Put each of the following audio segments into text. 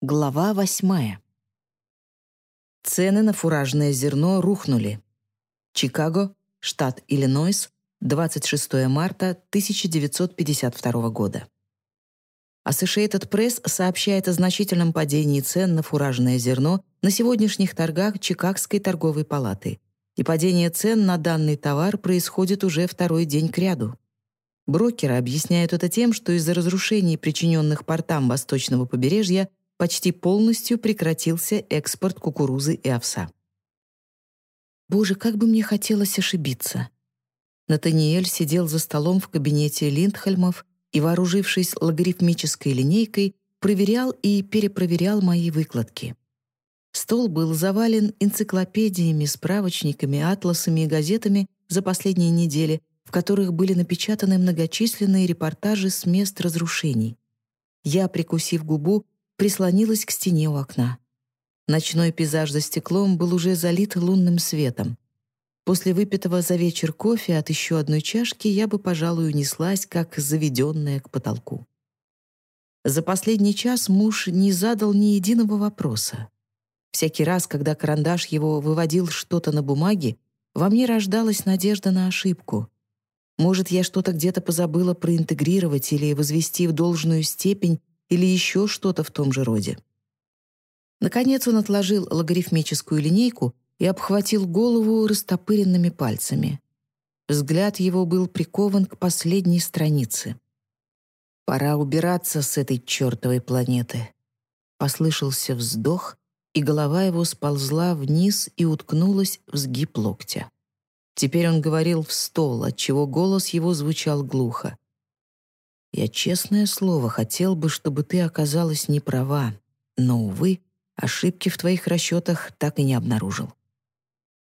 Глава восьмая. Цены на фуражное зерно рухнули. Чикаго, штат Иллинойс, 26 марта 1952 года. Associated Press сообщает о значительном падении цен на фуражное зерно на сегодняшних торгах Чикагской торговой палаты, и падение цен на данный товар происходит уже второй день кряду. Брокеры объясняют это тем, что из-за разрушений, причиненных портам восточного побережья, почти полностью прекратился экспорт кукурузы и овса. Боже, как бы мне хотелось ошибиться. Натаниэль сидел за столом в кабинете Линдхельмов и, вооружившись логарифмической линейкой, проверял и перепроверял мои выкладки. Стол был завален энциклопедиями, справочниками, атласами и газетами за последние недели, в которых были напечатаны многочисленные репортажи с мест разрушений. Я, прикусив губу, прислонилась к стене у окна. Ночной пейзаж за стеклом был уже залит лунным светом. После выпитого за вечер кофе от еще одной чашки я бы, пожалуй, унеслась, как заведенная к потолку. За последний час муж не задал ни единого вопроса. Всякий раз, когда карандаш его выводил что-то на бумаге, во мне рождалась надежда на ошибку. Может, я что-то где-то позабыла проинтегрировать или возвести в должную степень или еще что-то в том же роде. Наконец он отложил логарифмическую линейку и обхватил голову растопыренными пальцами. Взгляд его был прикован к последней странице. «Пора убираться с этой чертовой планеты». Послышался вздох, и голова его сползла вниз и уткнулась в сгиб локтя. Теперь он говорил в стол, отчего голос его звучал глухо. Я, честное слово, хотел бы, чтобы ты оказалась не права, но, увы, ошибки в твоих расчетах так и не обнаружил.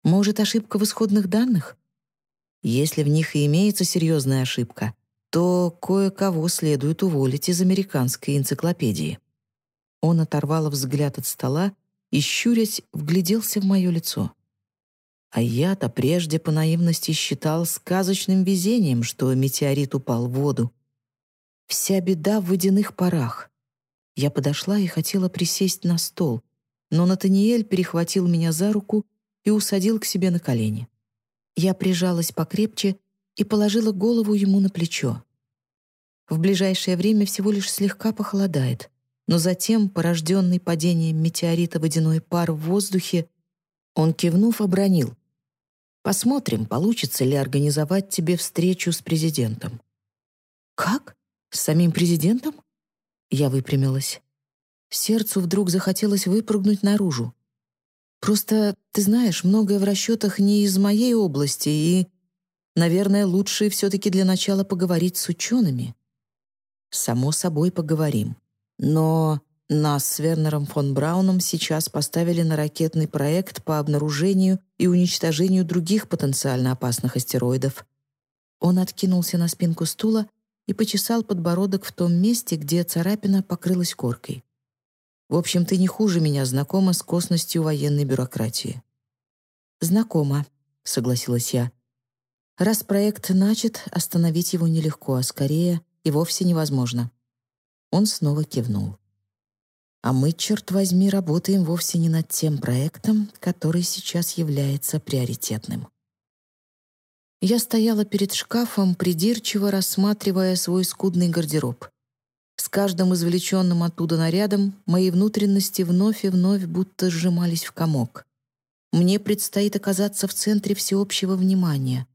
Может, ошибка в исходных данных? Если в них и имеется серьезная ошибка, то кое-кого следует уволить из американской энциклопедии. Он оторвал взгляд от стола и, щурясь, вгляделся в мое лицо. А я-то прежде по наивности считал сказочным везением, что метеорит упал в воду, Вся беда в водяных парах. Я подошла и хотела присесть на стол, но Натаниэль перехватил меня за руку и усадил к себе на колени. Я прижалась покрепче и положила голову ему на плечо. В ближайшее время всего лишь слегка похолодает, но затем, порожденный падением метеорита водяной пар в воздухе, он, кивнув, обронил. «Посмотрим, получится ли организовать тебе встречу с президентом». «Как?» С самим президентом? Я выпрямилась. Сердцу вдруг захотелось выпрыгнуть наружу. Просто, ты знаешь, многое в расчетах не из моей области, и, наверное, лучше все-таки для начала поговорить с учеными. Само собой поговорим. Но нас с Вернером фон Брауном сейчас поставили на ракетный проект по обнаружению и уничтожению других потенциально опасных астероидов. Он откинулся на спинку стула и почесал подбородок в том месте, где царапина покрылась коркой. «В общем, ты не хуже меня знакома с косностью военной бюрократии». «Знакома», — согласилась я. «Раз проект начат, остановить его нелегко, а скорее и вовсе невозможно». Он снова кивнул. «А мы, черт возьми, работаем вовсе не над тем проектом, который сейчас является приоритетным». Я стояла перед шкафом, придирчиво рассматривая свой скудный гардероб. С каждым извлеченным оттуда нарядом мои внутренности вновь и вновь будто сжимались в комок. Мне предстоит оказаться в центре всеобщего внимания.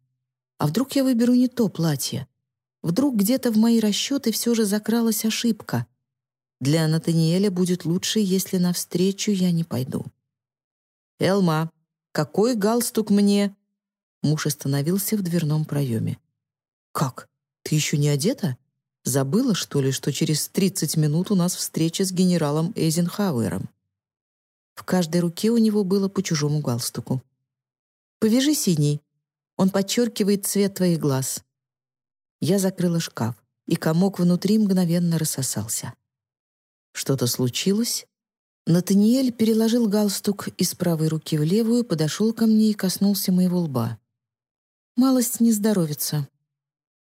А вдруг я выберу не то платье? Вдруг где-то в мои расчеты все же закралась ошибка? Для Натаниэля будет лучше, если навстречу я не пойду. «Элма, какой галстук мне?» Муж остановился в дверном проеме. «Как? Ты еще не одета? Забыла, что ли, что через 30 минут у нас встреча с генералом Эйзенхауэром?» В каждой руке у него было по чужому галстуку. «Повяжи синий. Он подчеркивает цвет твоих глаз». Я закрыла шкаф, и комок внутри мгновенно рассосался. Что-то случилось? Натаниэль переложил галстук из правой руки в левую, подошел ко мне и коснулся моего лба. Малость не здоровится.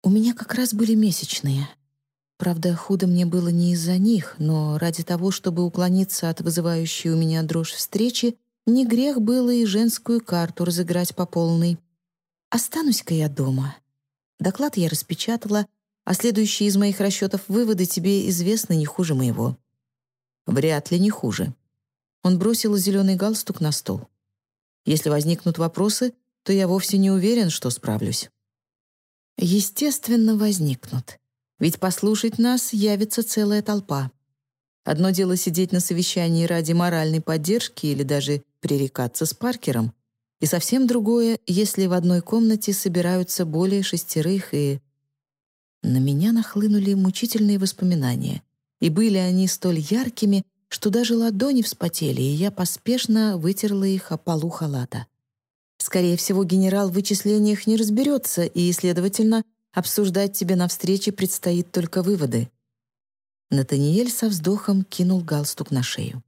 У меня как раз были месячные. Правда, худо мне было не из-за них, но ради того, чтобы уклониться от вызывающей у меня дрожь встречи, не грех было и женскую карту разыграть по полной. Останусь-ка я дома. Доклад я распечатала, а следующие из моих расчетов выводы тебе известны не хуже моего. Вряд ли не хуже. Он бросил зеленый галстук на стол. Если возникнут вопросы, то я вовсе не уверен, что справлюсь. Естественно, возникнут. Ведь послушать нас явится целая толпа. Одно дело сидеть на совещании ради моральной поддержки или даже пререкаться с Паркером, и совсем другое, если в одной комнате собираются более шестерых и... На меня нахлынули мучительные воспоминания, и были они столь яркими, что даже ладони вспотели, и я поспешно вытерла их о полу халата. Скорее всего, генерал в вычислениях не разберется, и, следовательно, Обсуждать тебе на встрече предстоит только выводы». Натаниэль со вздохом кинул галстук на шею.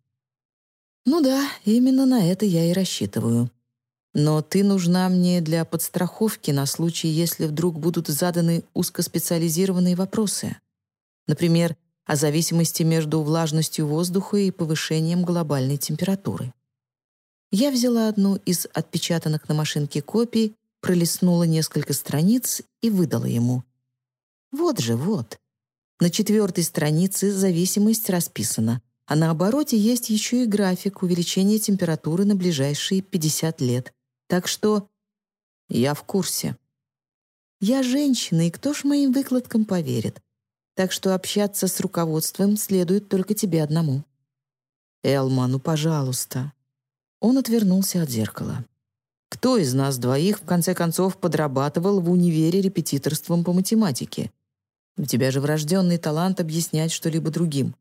«Ну да, именно на это я и рассчитываю. Но ты нужна мне для подстраховки на случай, если вдруг будут заданы узкоспециализированные вопросы. Например, о зависимости между влажностью воздуха и повышением глобальной температуры. Я взяла одну из отпечатанных на машинке копий пролистнула несколько страниц и выдала ему. Вот же, вот. На четвертой странице зависимость расписана, а на обороте есть еще и график увеличения температуры на ближайшие 50 лет. Так что я в курсе. Я женщина, и кто ж моим выкладкам поверит? Так что общаться с руководством следует только тебе одному. Элма, ну, пожалуйста. Он отвернулся от зеркала. Кто из нас двоих, в конце концов, подрабатывал в универе репетиторством по математике? У тебя же врожденный талант объяснять что-либо другим.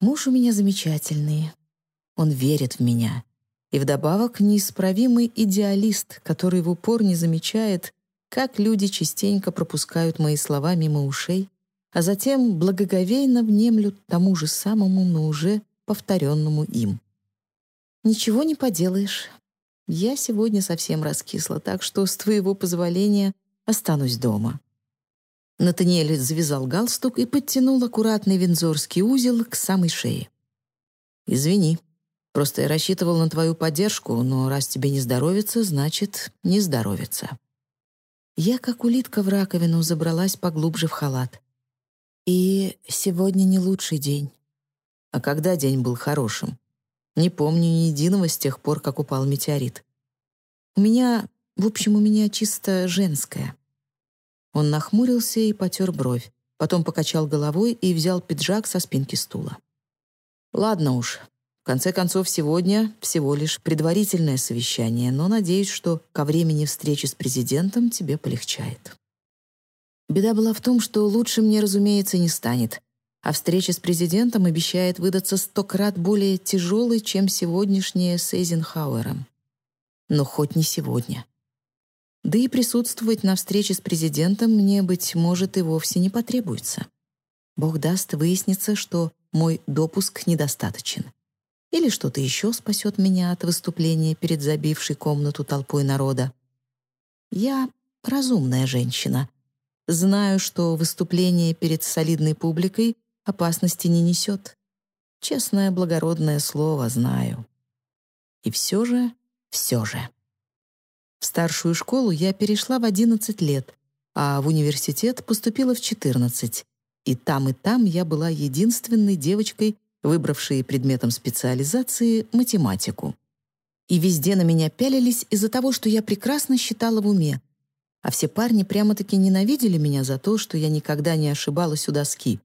Муж у меня замечательный. Он верит в меня. И вдобавок неисправимый идеалист, который в упор не замечает, как люди частенько пропускают мои слова мимо ушей, а затем благоговейно внемлют тому же самому, но уже повторенному им. Ничего не поделаешь. Я сегодня совсем раскисла, так что, с твоего позволения, останусь дома». Натаниэль завязал галстук и подтянул аккуратный вензорский узел к самой шее. «Извини, просто я рассчитывал на твою поддержку, но раз тебе не здоровится, значит, не здоровится». Я, как улитка в раковину, забралась поглубже в халат. И сегодня не лучший день. А когда день был хорошим? Не помню ни единого с тех пор, как упал метеорит. У меня, в общем, у меня чисто женское». Он нахмурился и потер бровь, потом покачал головой и взял пиджак со спинки стула. «Ладно уж. В конце концов, сегодня всего лишь предварительное совещание, но надеюсь, что ко времени встречи с президентом тебе полегчает». Беда была в том, что лучше мне, разумеется, не станет, а встреча с президентом обещает выдаться сто крат более тяжелой, чем сегодняшняя с Эйзенхауэром. Но хоть не сегодня. Да и присутствовать на встрече с президентом мне, быть может, и вовсе не потребуется. Бог даст, выяснится, что мой допуск недостаточен. Или что-то еще спасет меня от выступления перед забившей комнату толпой народа. Я разумная женщина. Знаю, что выступление перед солидной публикой опасности не несет. Честное благородное слово знаю. И все же, все же. В старшую школу я перешла в 11 лет, а в университет поступила в 14. И там, и там я была единственной девочкой, выбравшей предметом специализации математику. И везде на меня пялились из-за того, что я прекрасно считала в уме. А все парни прямо-таки ненавидели меня за то, что я никогда не ошибалась у доски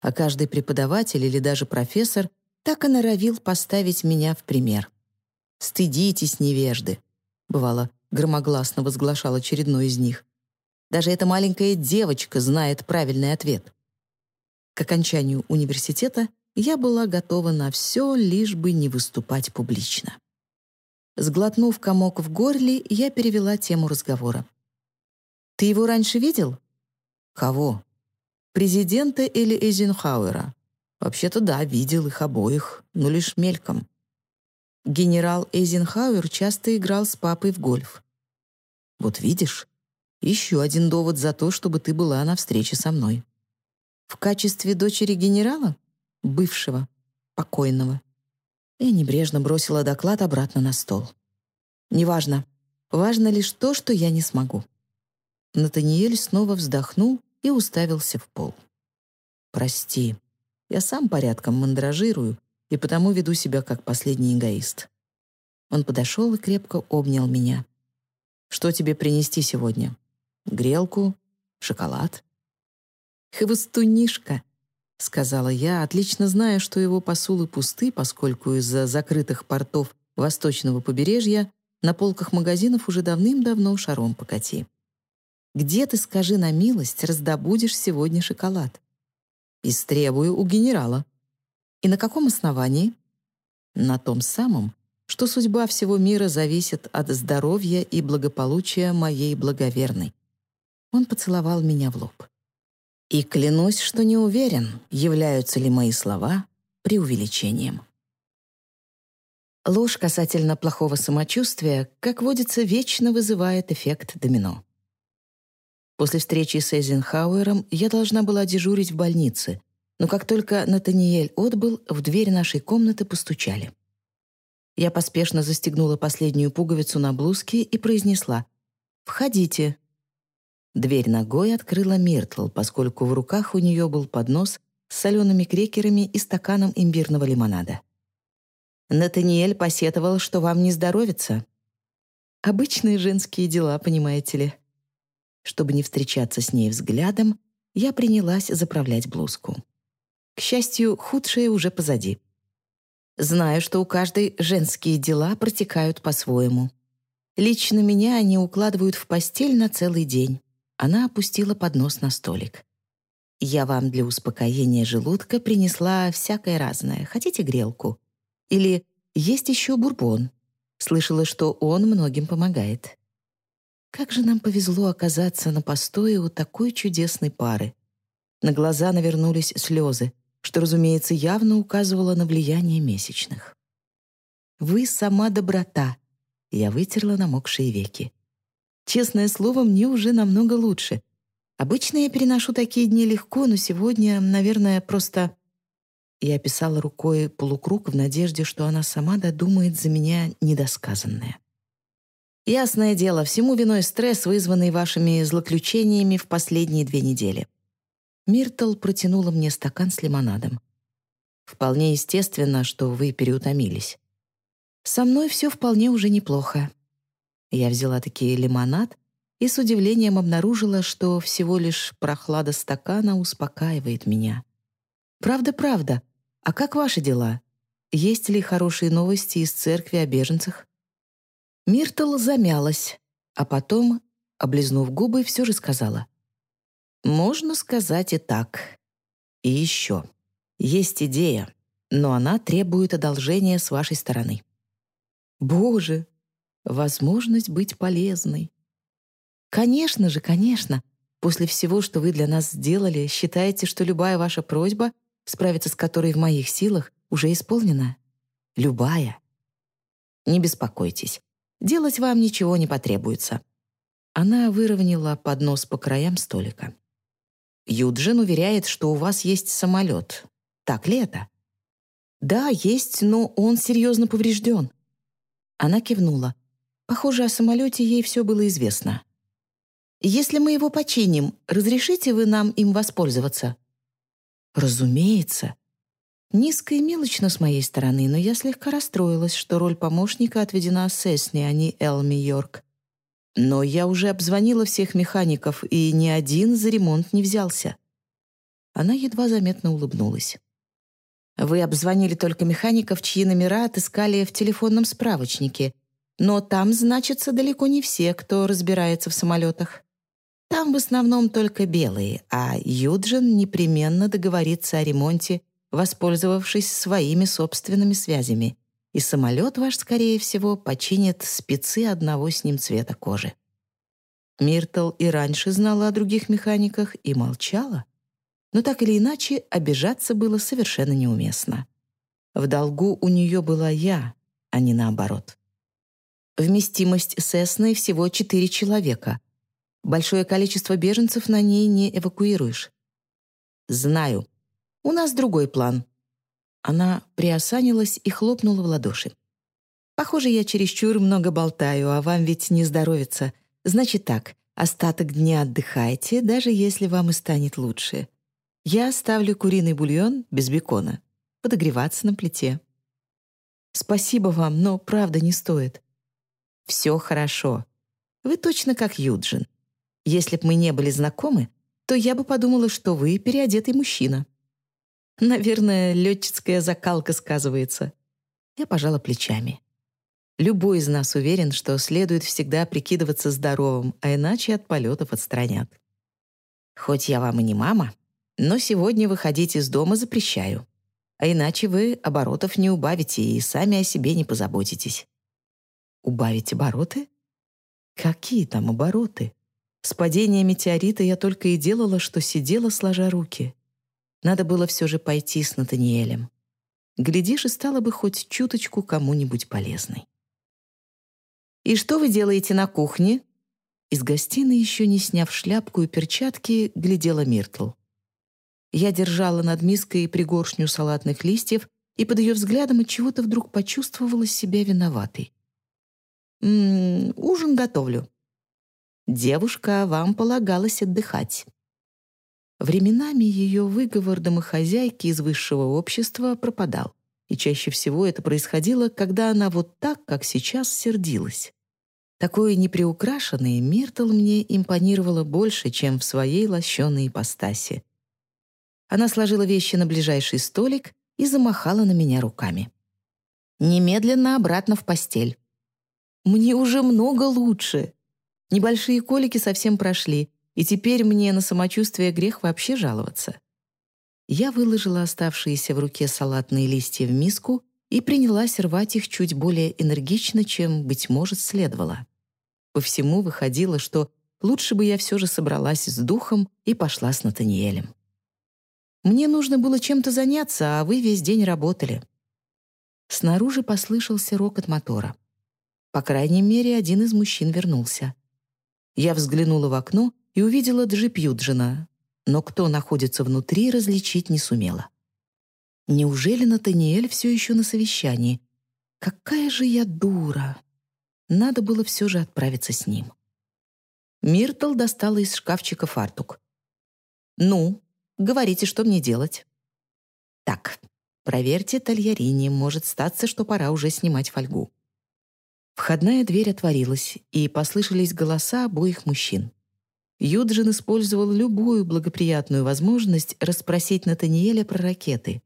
а каждый преподаватель или даже профессор так и норовил поставить меня в пример. «Стыдитесь, невежды!» — бывало, громогласно возглашал очередной из них. Даже эта маленькая девочка знает правильный ответ. К окончанию университета я была готова на все, лишь бы не выступать публично. Сглотнув комок в горле, я перевела тему разговора. «Ты его раньше видел?» «Кого?» Президента или Эйзенхауэра? Вообще-то да, видел их обоих, но лишь мельком. Генерал Эйзенхауэр часто играл с папой в гольф. Вот видишь, еще один довод за то, чтобы ты была на встрече со мной. В качестве дочери генерала? Бывшего, покойного. Я небрежно бросила доклад обратно на стол. Неважно. Важно лишь то, что я не смогу. Натаниэль снова вздохнул и уставился в пол. «Прости, я сам порядком мандражирую и потому веду себя как последний эгоист». Он подошел и крепко обнял меня. «Что тебе принести сегодня? Грелку? Шоколад?» «Хвостунишка», — сказала я, отлично зная, что его посулы пусты, поскольку из-за закрытых портов восточного побережья на полках магазинов уже давным-давно шаром покати. «Где ты, скажи на милость, раздобудешь сегодня шоколад?» «Истребую у генерала». «И на каком основании?» «На том самом, что судьба всего мира зависит от здоровья и благополучия моей благоверной». Он поцеловал меня в лоб. И клянусь, что не уверен, являются ли мои слова преувеличением. Ложь касательно плохого самочувствия, как водится, вечно вызывает эффект домино. После встречи с Эйзенхауэром я должна была дежурить в больнице, но как только Натаниэль отбыл, в дверь нашей комнаты постучали. Я поспешно застегнула последнюю пуговицу на блузке и произнесла «Входите». Дверь ногой открыла Миртл, поскольку в руках у нее был поднос с солеными крекерами и стаканом имбирного лимонада. «Натаниэль посетовал, что вам не здоровится». «Обычные женские дела, понимаете ли». Чтобы не встречаться с ней взглядом, я принялась заправлять блузку. К счастью, худшее уже позади. Знаю, что у каждой женские дела протекают по-своему. Лично меня они укладывают в постель на целый день. Она опустила поднос на столик. «Я вам для успокоения желудка принесла всякое разное. Хотите грелку? Или есть еще бурбон. Слышала, что он многим помогает. Как же нам повезло оказаться на постое у такой чудесной пары. На глаза навернулись слезы, что, разумеется, явно указывало на влияние месячных. «Вы сама доброта», — я вытерла намокшие веки. Честное слово, мне уже намного лучше. Обычно я переношу такие дни легко, но сегодня, наверное, просто... Я описала рукой полукруг в надежде, что она сама додумает за меня недосказанное. Ясное дело, всему виной стресс, вызванный вашими злоключениями в последние две недели. Миртл протянула мне стакан с лимонадом. Вполне естественно, что вы переутомились. Со мной все вполне уже неплохо. Я взяла таки лимонад и с удивлением обнаружила, что всего лишь прохлада стакана успокаивает меня. «Правда-правда. А как ваши дела? Есть ли хорошие новости из церкви о беженцах?» Миртл замялась, а потом, облизнув губы, все же сказала. «Можно сказать и так. И еще. Есть идея, но она требует одолжения с вашей стороны». «Боже, возможность быть полезной. Конечно же, конечно. После всего, что вы для нас сделали, считаете, что любая ваша просьба, справиться с которой в моих силах, уже исполнена? Любая. Не беспокойтесь. Делать вам ничего не потребуется. Она выровняла поднос по краям столика. Юджин уверяет, что у вас есть самолет. Так ли это? Да, есть, но он серьезно поврежден. Она кивнула. Похоже, о самолете ей все было известно. «Если мы его починим, разрешите вы нам им воспользоваться?» «Разумеется». Низко и мелочно с моей стороны, но я слегка расстроилась, что роль помощника отведена Сесне, а не Элми Йорк. Но я уже обзвонила всех механиков, и ни один за ремонт не взялся. Она едва заметно улыбнулась. «Вы обзвонили только механиков, чьи номера отыскали в телефонном справочнике, но там значатся далеко не все, кто разбирается в самолетах. Там в основном только белые, а Юджин непременно договорится о ремонте, воспользовавшись своими собственными связями, и самолет ваш, скорее всего, починит спецы одного с ним цвета кожи. Миртл и раньше знала о других механиках и молчала, но так или иначе обижаться было совершенно неуместно. В долгу у нее была я, а не наоборот. Вместимость Сесны всего четыре человека. Большое количество беженцев на ней не эвакуируешь. «Знаю. У нас другой план». Она приосанилась и хлопнула в ладоши. «Похоже, я чересчур много болтаю, а вам ведь не здоровится. Значит так, остаток дня отдыхайте, даже если вам и станет лучше. Я оставлю куриный бульон без бекона. Подогреваться на плите». «Спасибо вам, но правда не стоит». «Все хорошо. Вы точно как Юджин. Если б мы не были знакомы, то я бы подумала, что вы переодетый мужчина. Наверное, летчицкая закалка сказывается. Я пожала плечами. Любой из нас уверен, что следует всегда прикидываться здоровым, а иначе от полетов отстранят. Хоть я вам и не мама, но сегодня выходить из дома запрещаю. А иначе вы оборотов не убавите и сами о себе не позаботитесь. Убавить обороты? Какие там обороты? С падения метеорита я только и делала, что сидела, сложа руки. Надо было все же пойти с Натаниэлем. Глядишь, и стала бы хоть чуточку кому-нибудь полезной. «И что вы делаете на кухне?» Из гостиной, еще не сняв шляпку и перчатки, глядела Миртл. Я держала над миской пригоршню салатных листьев и под ее взглядом от чего-то вдруг почувствовала себя виноватой. «М «М-м, -м, «Ужин готовлю», Девушка, вам полагалось отдыхать. Временами ее выговор домохозяйки из высшего общества пропадал. И чаще всего это происходило, когда она вот так, как сейчас, сердилась. Такое неприукрашенное Миртл мне импонировало больше, чем в своей лощеной ипостаси. Она сложила вещи на ближайший столик и замахала на меня руками. «Немедленно обратно в постель». «Мне уже много лучше», Небольшие колики совсем прошли, и теперь мне на самочувствие грех вообще жаловаться. Я выложила оставшиеся в руке салатные листья в миску и принялась рвать их чуть более энергично, чем, быть может, следовало. По всему выходило, что лучше бы я все же собралась с духом и пошла с Натаниэлем. Мне нужно было чем-то заняться, а вы весь день работали. Снаружи послышался рокот мотора. По крайней мере, один из мужчин вернулся. Я взглянула в окно и увидела джип Юджина, но кто находится внутри, различить не сумела. Неужели Натаниэль все еще на совещании? Какая же я дура! Надо было все же отправиться с ним. Миртл достала из шкафчика фартук. «Ну, говорите, что мне делать?» «Так, проверьте Тольярини, может статься, что пора уже снимать фольгу». Входная дверь отворилась, и послышались голоса обоих мужчин. Юджин использовал любую благоприятную возможность расспросить Натаниэля про ракеты.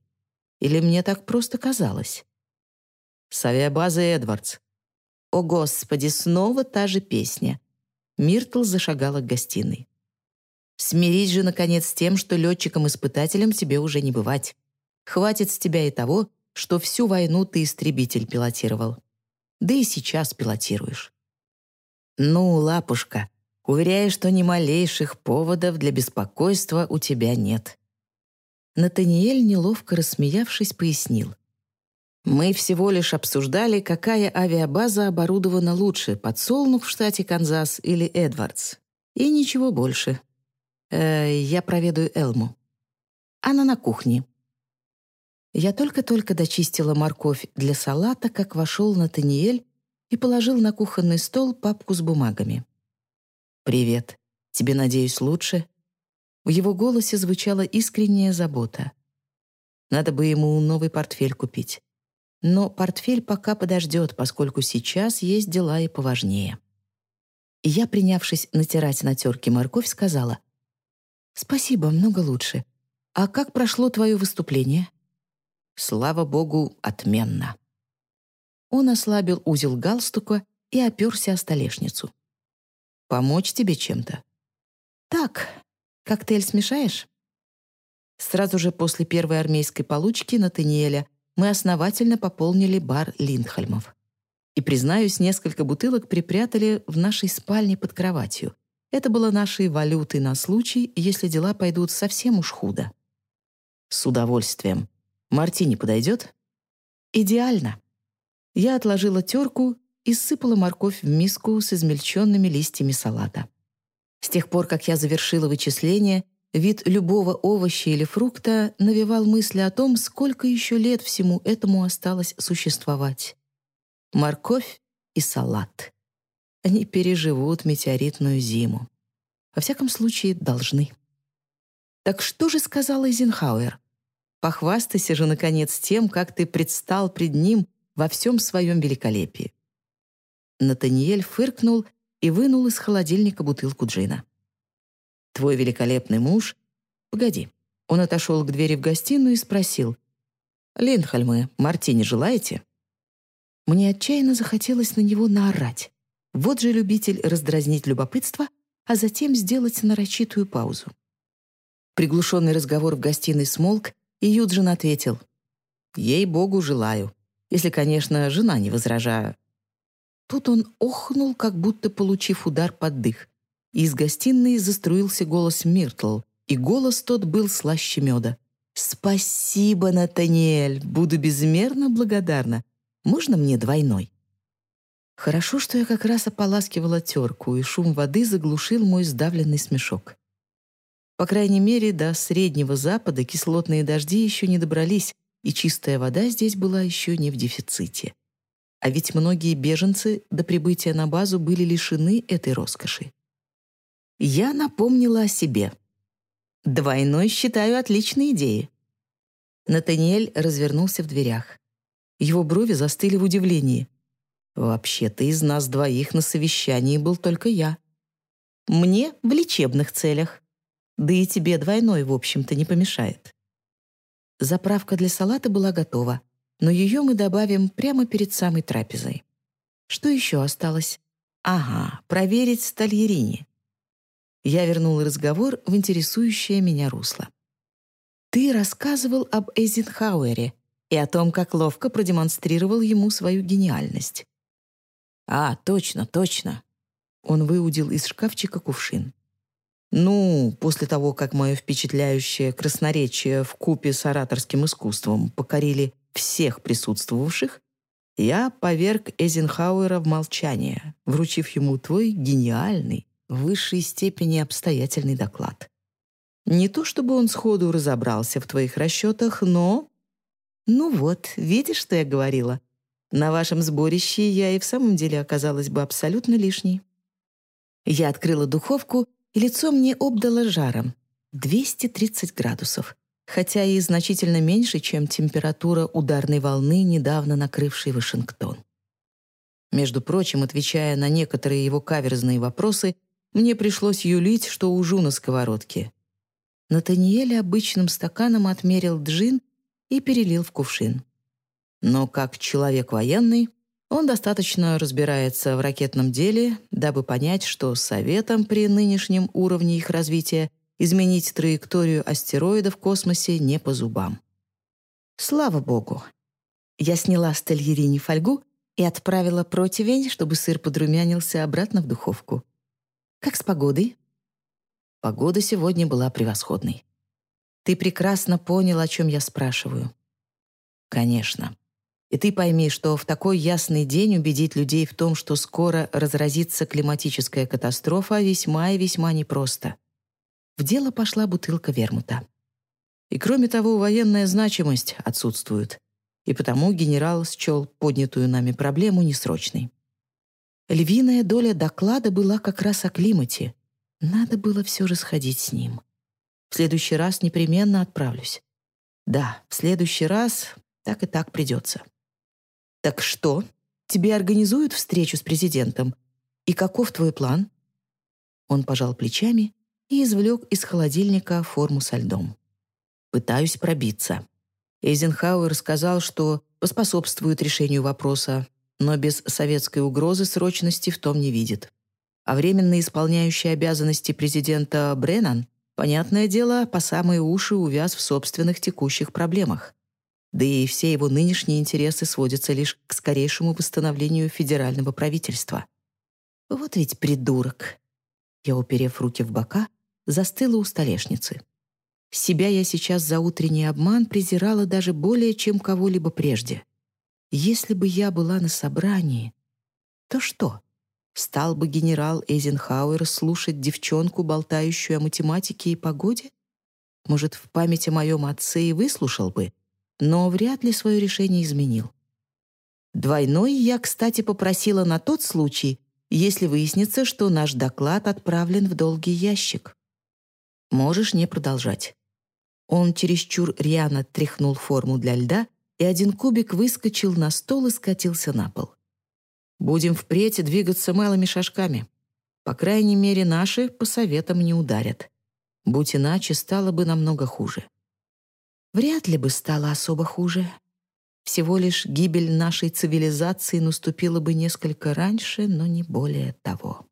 Или мне так просто казалось? С авиабазы Эдвардс. О, Господи, снова та же песня. Миртл зашагала к гостиной. Смирись же, наконец, с тем, что летчиком-испытателем тебе уже не бывать. Хватит с тебя и того, что всю войну ты истребитель пилотировал да и сейчас пилотируешь. Ну, лапушка, уверяю, что ни малейших поводов для беспокойства у тебя нет. Натаниэль, неловко рассмеявшись, пояснил. Мы всего лишь обсуждали, какая авиабаза оборудована лучше, подсолнух в штате Канзас или Эдвардс. И ничего больше. Э, я проведу Элму. Она на кухне. Я только-только дочистила морковь для салата, как вошел Натаниэль и положил на кухонный стол папку с бумагами. «Привет. Тебе, надеюсь, лучше?» В его голосе звучала искренняя забота. Надо бы ему новый портфель купить. Но портфель пока подождет, поскольку сейчас есть дела и поважнее. И я, принявшись натирать на терке морковь, сказала, «Спасибо, много лучше. А как прошло твое выступление?» Слава богу, отменно. Он ослабил узел галстука и оперся о столешницу. «Помочь тебе чем-то?» «Так, коктейль смешаешь?» Сразу же после первой армейской получки Натаниэля мы основательно пополнили бар Линдхольмов. И, признаюсь, несколько бутылок припрятали в нашей спальне под кроватью. Это было нашей валютой на случай, если дела пойдут совсем уж худо. «С удовольствием», Мартини подойдет? Идеально. Я отложила терку и сыпала морковь в миску с измельченными листьями салата. С тех пор, как я завершила вычисление, Вид любого овоща или фрукта навевал мысли о том, сколько еще лет всему этому осталось существовать. Морковь и салат. Они переживут метеоритную зиму. Во всяком случае, должны. Так что же сказал Эйзенхауэр? Похвастайся же, наконец, тем, как ты предстал пред ним во всем своем великолепии. Натаниэль фыркнул и вынул из холодильника бутылку джина. «Твой великолепный муж...» «Погоди». Он отошел к двери в гостиную и спросил. «Линдхальмы, мартини желаете?» Мне отчаянно захотелось на него наорать. Вот же любитель раздразнить любопытство, а затем сделать нарочитую паузу. Приглушенный разговор в гостиной смолк, и Юджин ответил. «Ей-богу, желаю. Если, конечно, жена не возражает». Тут он охнул, как будто получив удар под дых. Из гостиной заструился голос Миртл, и голос тот был слаще меда. «Спасибо, Натаниэль, буду безмерно благодарна. Можно мне двойной?» Хорошо, что я как раз ополаскивала терку, и шум воды заглушил мой сдавленный смешок. По крайней мере, до Среднего Запада кислотные дожди еще не добрались, и чистая вода здесь была еще не в дефиците. А ведь многие беженцы до прибытия на базу были лишены этой роскоши. Я напомнила о себе. Двойной считаю отличной идеей. Натаниэль развернулся в дверях. Его брови застыли в удивлении. «Вообще-то из нас двоих на совещании был только я. Мне в лечебных целях. Да и тебе двойной, в общем-то, не помешает». Заправка для салата была готова но ее мы добавим прямо перед самой трапезой. Что еще осталось? Ага, проверить стальерини. Я вернул разговор в интересующее меня русло. Ты рассказывал об Эйзенхауэре и о том, как ловко продемонстрировал ему свою гениальность. А, точно, точно. Он выудил из шкафчика кувшин. Ну, после того, как мое впечатляющее красноречие в купе с ораторским искусством покорили всех присутствовавших, я поверг Эйзенхауэра в молчание, вручив ему твой гениальный, в высшей степени обстоятельный доклад. Не то чтобы он сходу разобрался в твоих расчетах, но... Ну вот, видишь, что я говорила? На вашем сборище я и в самом деле оказалась бы абсолютно лишней. Я открыла духовку, и лицо мне обдало жаром. 230 градусов хотя и значительно меньше, чем температура ударной волны, недавно накрывшей Вашингтон. Между прочим, отвечая на некоторые его каверзные вопросы, мне пришлось юлить, что ужу на сковородке. Натаниэль обычным стаканом отмерил джин и перелил в кувшин. Но как человек военный, он достаточно разбирается в ракетном деле, дабы понять, что советом при нынешнем уровне их развития изменить траекторию астероида в космосе не по зубам. Слава богу! Я сняла с тельерини фольгу и отправила противень, чтобы сыр подрумянился обратно в духовку. Как с погодой? Погода сегодня была превосходной. Ты прекрасно понял, о чем я спрашиваю. Конечно. И ты пойми, что в такой ясный день убедить людей в том, что скоро разразится климатическая катастрофа, весьма и весьма непросто в дело пошла бутылка вермута. И кроме того, военная значимость отсутствует, и потому генерал счел поднятую нами проблему несрочной. Львиная доля доклада была как раз о климате. Надо было все же сходить с ним. В следующий раз непременно отправлюсь. Да, в следующий раз так и так придется. Так что? Тебе организуют встречу с президентом? И каков твой план? Он пожал плечами и извлек из холодильника форму со льдом. «Пытаюсь пробиться». Эйзенхауэр сказал, что поспособствует решению вопроса, но без советской угрозы срочности в том не видит. А временно исполняющий обязанности президента Бреннан, понятное дело, по самые уши увяз в собственных текущих проблемах. Да и все его нынешние интересы сводятся лишь к скорейшему восстановлению федерального правительства. Вот ведь придурок. Я, уперев руки в бока, застыла у столешницы. Себя я сейчас за утренний обман презирала даже более, чем кого-либо прежде. Если бы я была на собрании, то что? Стал бы генерал Эйзенхауэр слушать девчонку, болтающую о математике и погоде? может, в память о моем отце и выслушал бы, но вряд ли свое решение изменил. Двойной я, кстати, попросила на тот случай, если выяснится, что наш доклад отправлен в долгий ящик. Можешь не продолжать. Он чересчур рьяно тряхнул форму для льда, и один кубик выскочил на стол и скатился на пол. Будем впредь двигаться малыми шажками. По крайней мере, наши по советам не ударят. Будь иначе, стало бы намного хуже. Вряд ли бы стало особо хуже. Всего лишь гибель нашей цивилизации наступила бы несколько раньше, но не более того.